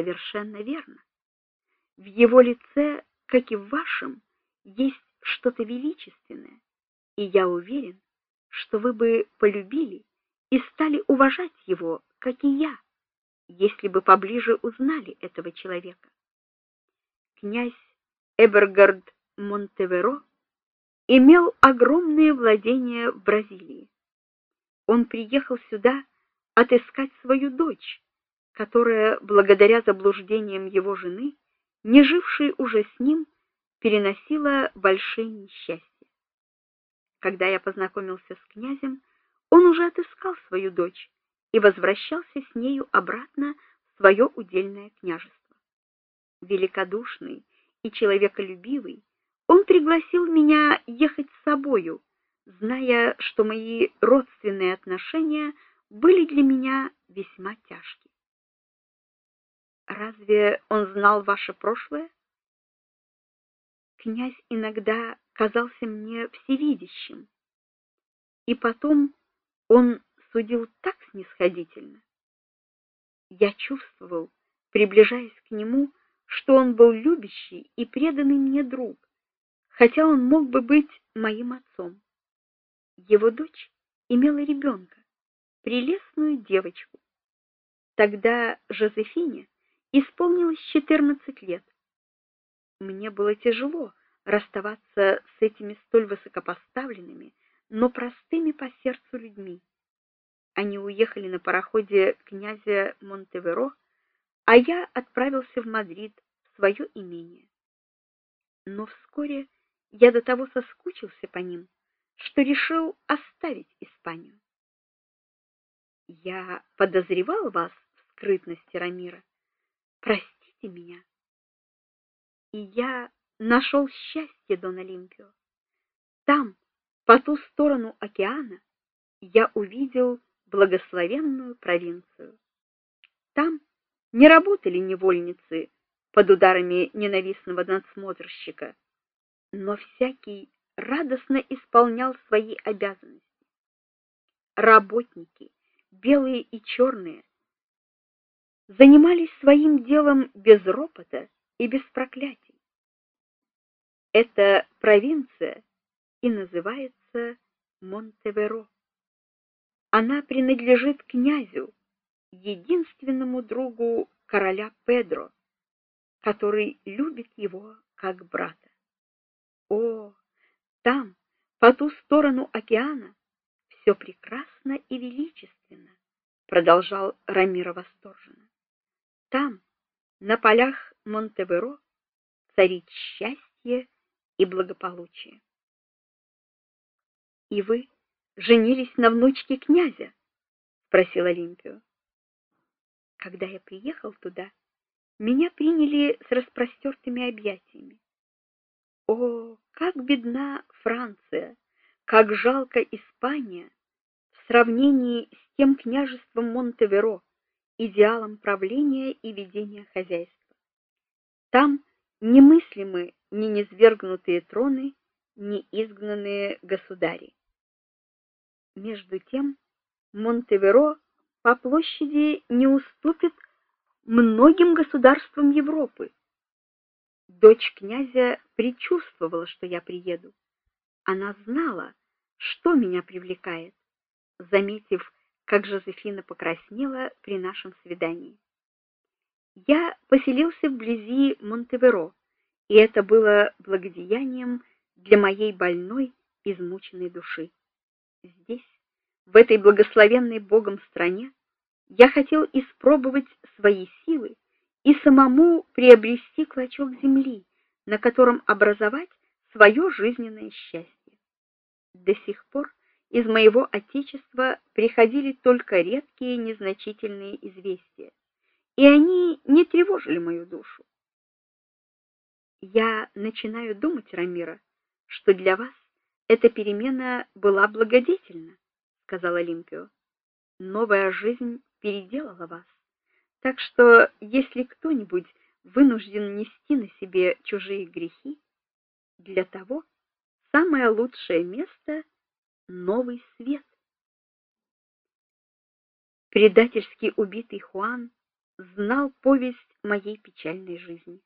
совершенно верно. В его лице, как и в вашем, есть что-то величественное, и я уверен, что вы бы полюбили и стали уважать его, как и я, если бы поближе узнали этого человека. Князь Эбергард Монтеверо имел огромные владения в Бразилии. Он приехал сюда отыскать свою дочь, которая, благодаря заблуждениям его жены, не жившей уже с ним, переносила большие несчастья. Когда я познакомился с князем, он уже отыскал свою дочь и возвращался с нею обратно в свое удельное княжество. Великодушный и человеколюбивый, он пригласил меня ехать с собою, зная, что мои родственные отношения были для меня весьма тяжкие. Разве он знал ваше прошлое? Князь иногда казался мне всевидящим. И потом он судил так снисходительно. Я чувствовал, приближаясь к нему, что он был любящий и преданный мне друг, хотя он мог бы быть моим отцом. Его дочь имела ребенка, прелестную девочку. Тогда Жозефине исполнилось 14 лет. Мне было тяжело расставаться с этими столь высокопоставленными, но простыми по сердцу людьми. Они уехали на пароходе князя Монтеверо, а я отправился в Мадрид, в свое имение. Но вскоре я до того соскучился по ним, что решил оставить Испанию. Я подозревал вас в скрытности Рамира. Простите меня. И я нашел счастье, Дон Олимпио. Там, по ту сторону океана, я увидел благословенную провинцию. Там не работали невольницы под ударами ненавистного надсмотрщика, но всякий радостно исполнял свои обязанности. Работники, белые и черные, занимались своим делом без ропота и без проклятий. Эта провинция и называется Монтеверо. Она принадлежит князю, единственному другу короля Педро, который любит его как брата. О, там, по ту сторону океана, все прекрасно и величественно, продолжал Рамиро восторженно. Там, на полях Монтеверо, царит счастье и благополучие. И вы женились на внучке князя? спросил Олимпио. Когда я приехал туда, меня приняли с распростертыми объятиями. О, как бедна Франция, как жалко Испания в сравнении с тем княжеством Монтеверо, идеалом правления и ведения хозяйства. Там немыслимы ни низвергнутые троны, ни изгнанные государи. Между тем, Монтеверо по площади не уступит многим государствам Европы. Дочь князя предчувствовала, что я приеду. Она знала, что меня привлекает, заметив, как Жозефина покраснела при нашем свидании. Я поселился вблизи Монтеверо, и это было благодеянием для моей больной, измученной души. Здесь, в этой благословенной Богом стране, я хотел испробовать свои силы и самому приобрести клочок земли, на котором образовать свое жизненное счастье. До сих пор из моего отечества приходили только редкие незначительные известия, и они не тревожили мою душу. Я начинаю думать, Рамира, что для вас эта перемена была благодетельна, сказал Олимпио. Новая жизнь переделала вас. Так что, если кто-нибудь вынужден нести на себе чужие грехи, для того самое лучшее место новый свет. Предательски убитый Хуан знал повесть моей печальной жизни.